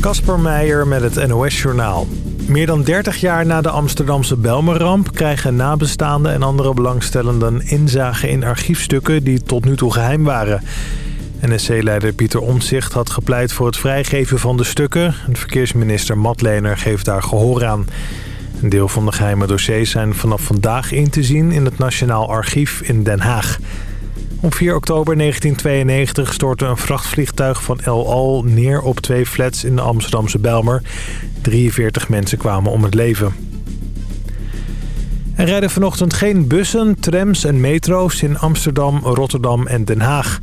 Kasper Meijer met het NOS-journaal. Meer dan 30 jaar na de Amsterdamse Belmerramp krijgen nabestaanden en andere belangstellenden inzage in archiefstukken die tot nu toe geheim waren. NSC-leider Pieter Omtzigt had gepleit voor het vrijgeven van de stukken. Verkeersminister Matlener geeft daar gehoor aan. Een deel van de geheime dossiers zijn vanaf vandaag in te zien in het Nationaal Archief in Den Haag. Op 4 oktober 1992 stortte een vrachtvliegtuig van El Al neer op twee flats in de Amsterdamse Belmer. 43 mensen kwamen om het leven. Er rijden vanochtend geen bussen, trams en metro's in Amsterdam, Rotterdam en Den Haag.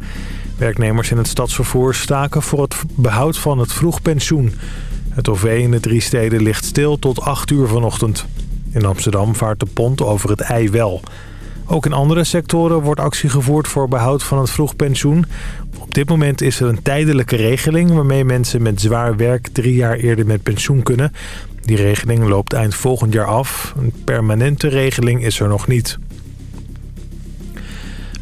Werknemers in het stadsvervoer staken voor het behoud van het vroegpensioen. Het OV in de drie steden ligt stil tot 8 uur vanochtend. In Amsterdam vaart de pont over het ei wel. Ook in andere sectoren wordt actie gevoerd voor behoud van het vroegpensioen. Op dit moment is er een tijdelijke regeling... waarmee mensen met zwaar werk drie jaar eerder met pensioen kunnen. Die regeling loopt eind volgend jaar af. Een permanente regeling is er nog niet.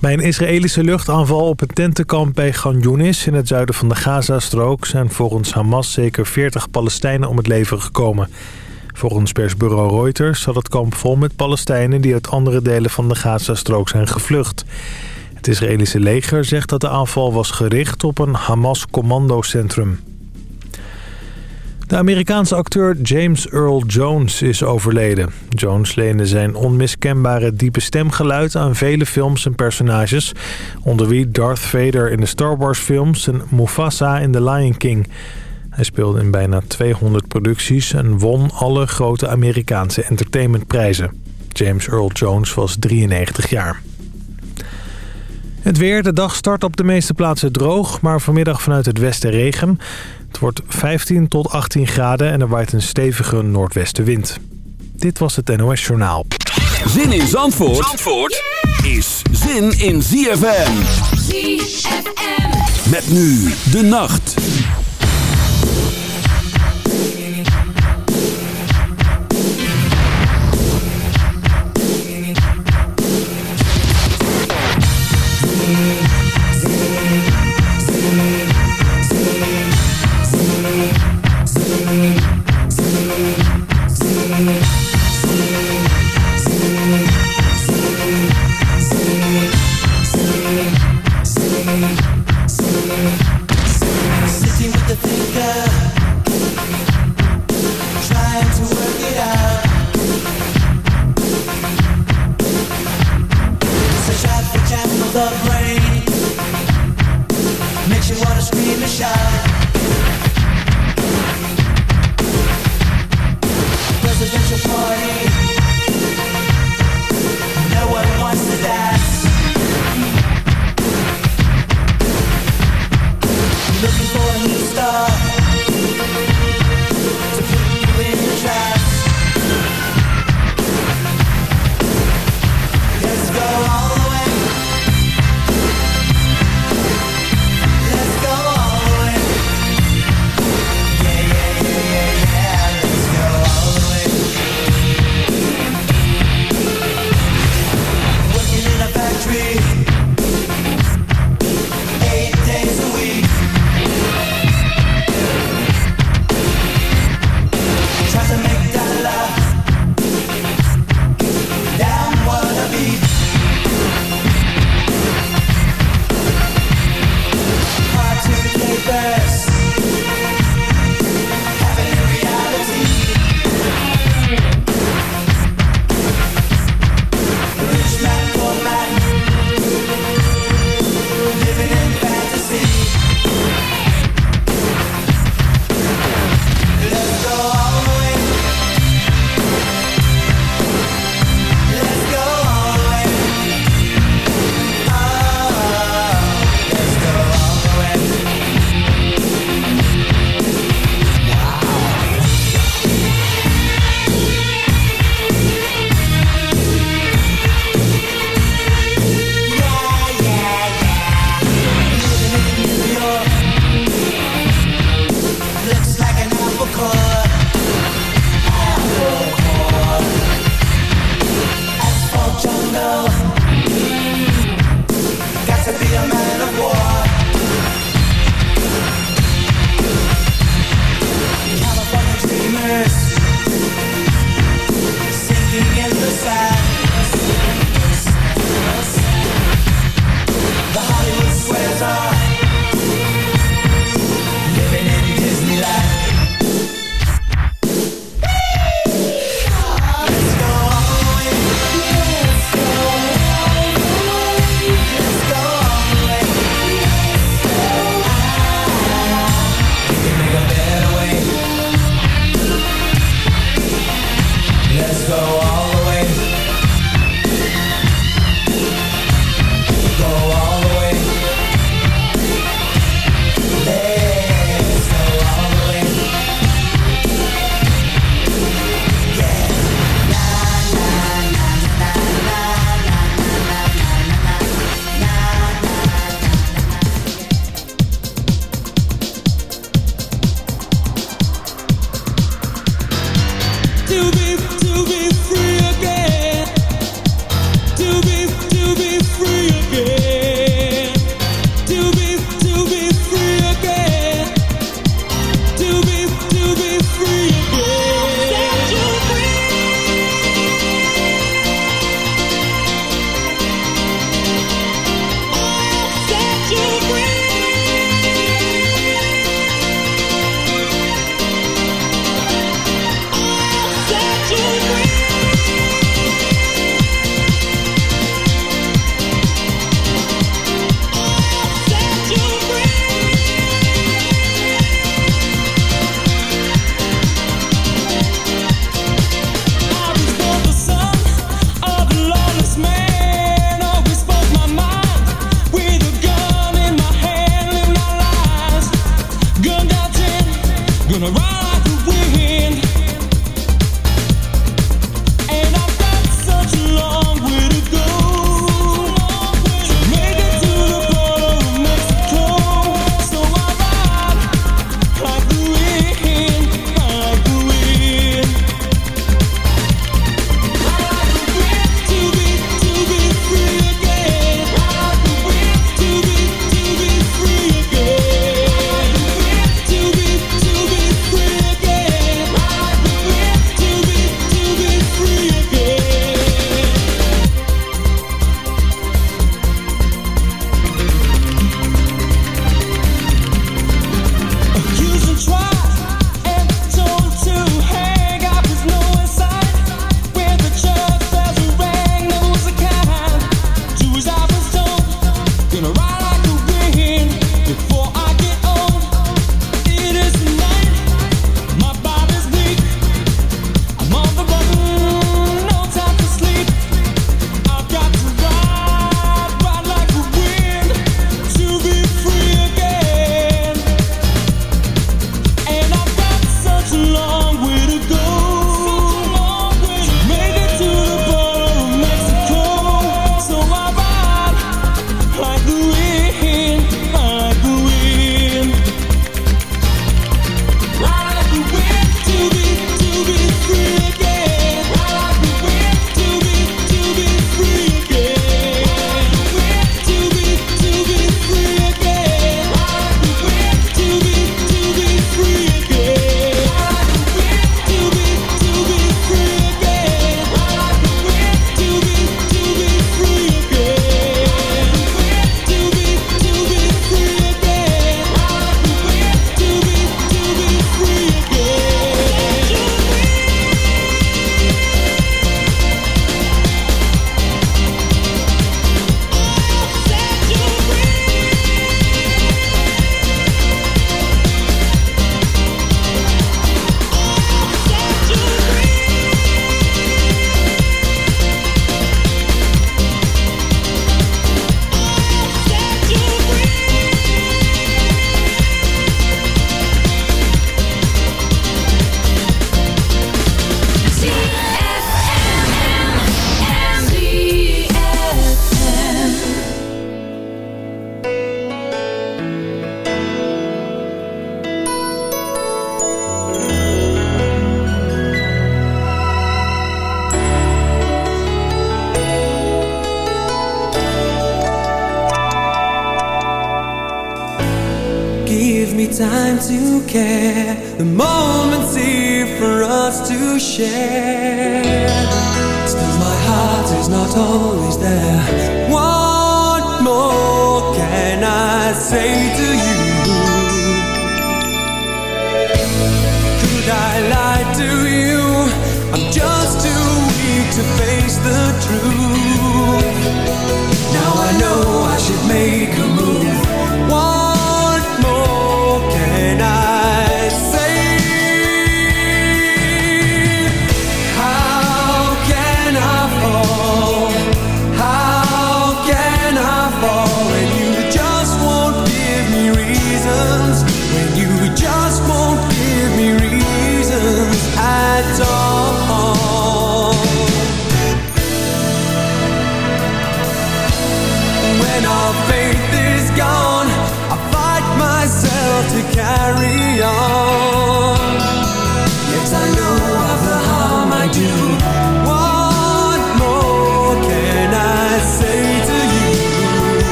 Bij een Israëlische luchtaanval op een tentenkamp bij Gan in het zuiden van de Gazastrook zijn volgens Hamas zeker 40 Palestijnen om het leven gekomen. Volgens persbureau Reuters zat het kamp vol met Palestijnen die uit andere delen van de Gazastrook zijn gevlucht. Het Israëlische leger zegt dat de aanval was gericht op een Hamas-commandocentrum. De Amerikaanse acteur James Earl Jones is overleden. Jones leende zijn onmiskenbare diepe stemgeluid aan vele films en personages... onder wie Darth Vader in de Star Wars films en Mufasa in The Lion King... Hij speelde in bijna 200 producties en won alle grote Amerikaanse entertainmentprijzen. James Earl Jones was 93 jaar. Het weer, de dag start op de meeste plaatsen droog, maar vanmiddag vanuit het westen regen. Het wordt 15 tot 18 graden en er waait een stevige noordwestenwind. Dit was het NOS Journaal. Zin in Zandvoort, Zandvoort is zin in ZFM. ZFM. Met nu de nacht.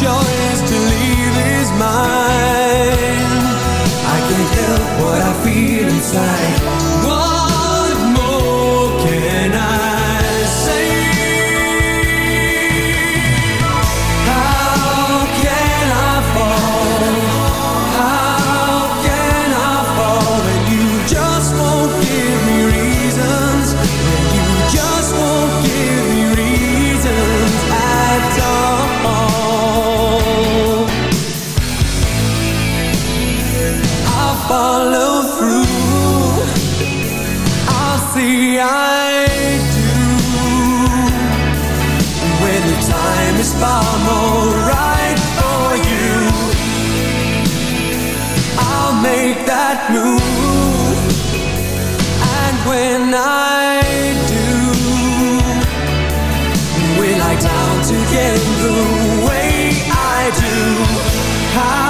choice to leave is mine. I can't help what I feel inside. 好。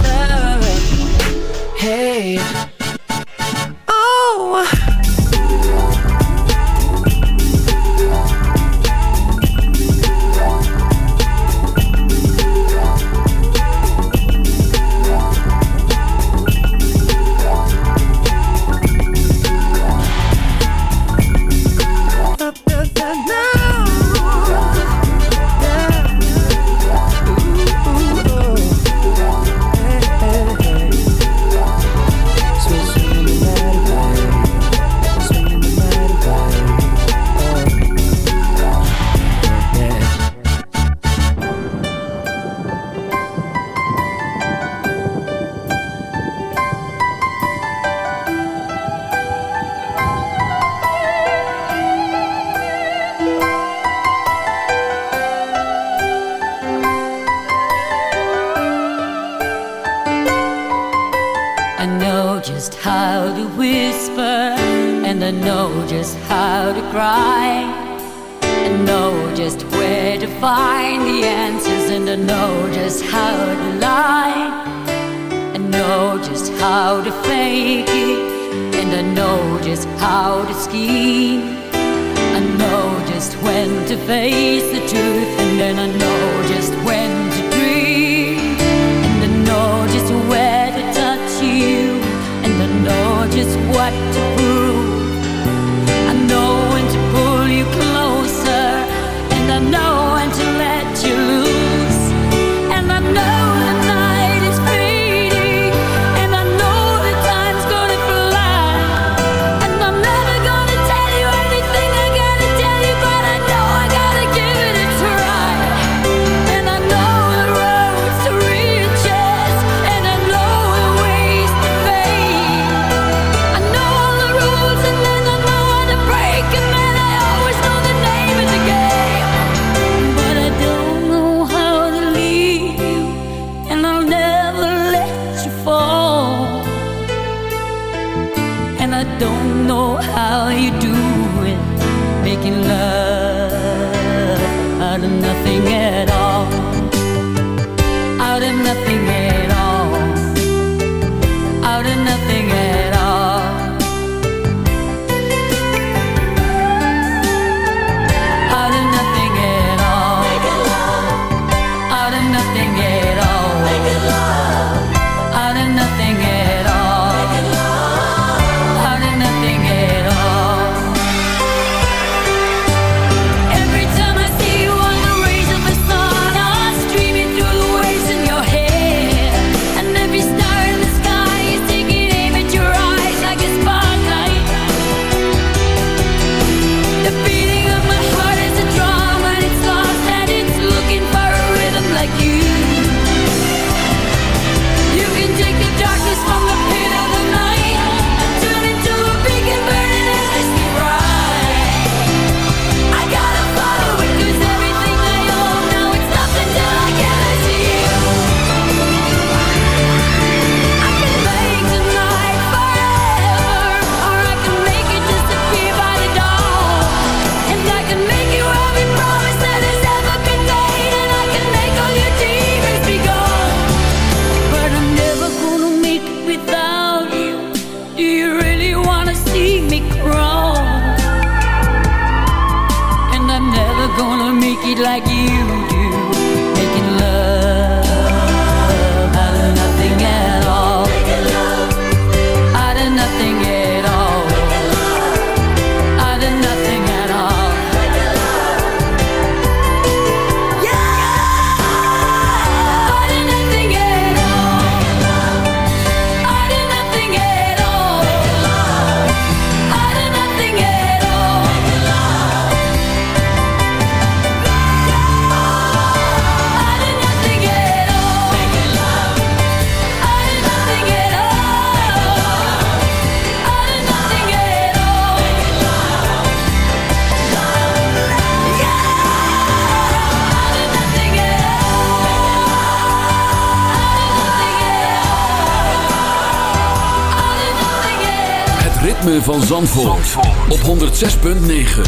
van Zandvoort, op 106.9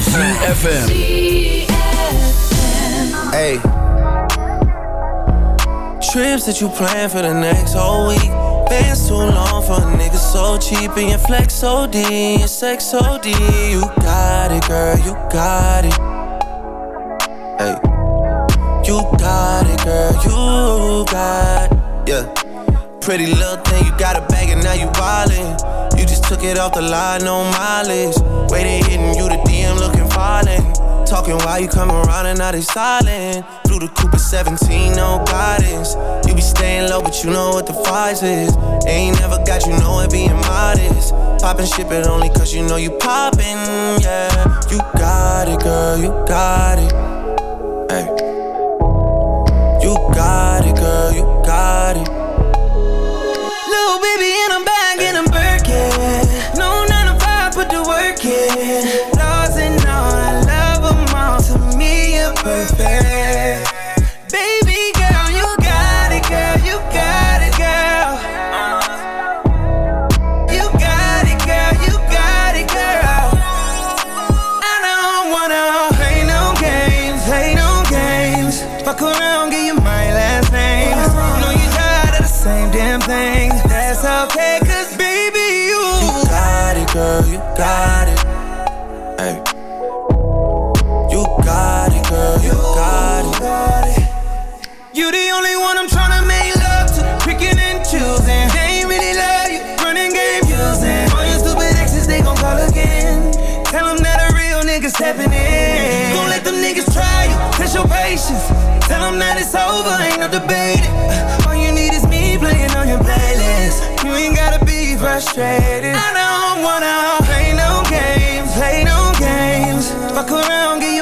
ZFM. Hey. Trips that you plan for the next whole week. Bands too long for a nigga so cheap And your flex OD, your sex so OD You got it girl, you got it. Hey. You got it girl, you got it. Yeah. Pretty little thing, you got a bag and now you wildin' You just took it off the line, no mileage. Waiting, hitting you the DM, looking falling. Talking while you come around and now they silent. Through the Cooper 17, no guidance. You be staying low, but you know what the price is. Ain't never got you know it, being modest. Popping shit, but only cause you know you popping. yeah. You got it, girl, you got it. Hey. You got it, girl, you got it. patience. Tell them that it's over, ain't no debate. All you need is me playing on your playlist. You ain't gotta be frustrated. I don't wanna play no games, play no games. Fuck around, get you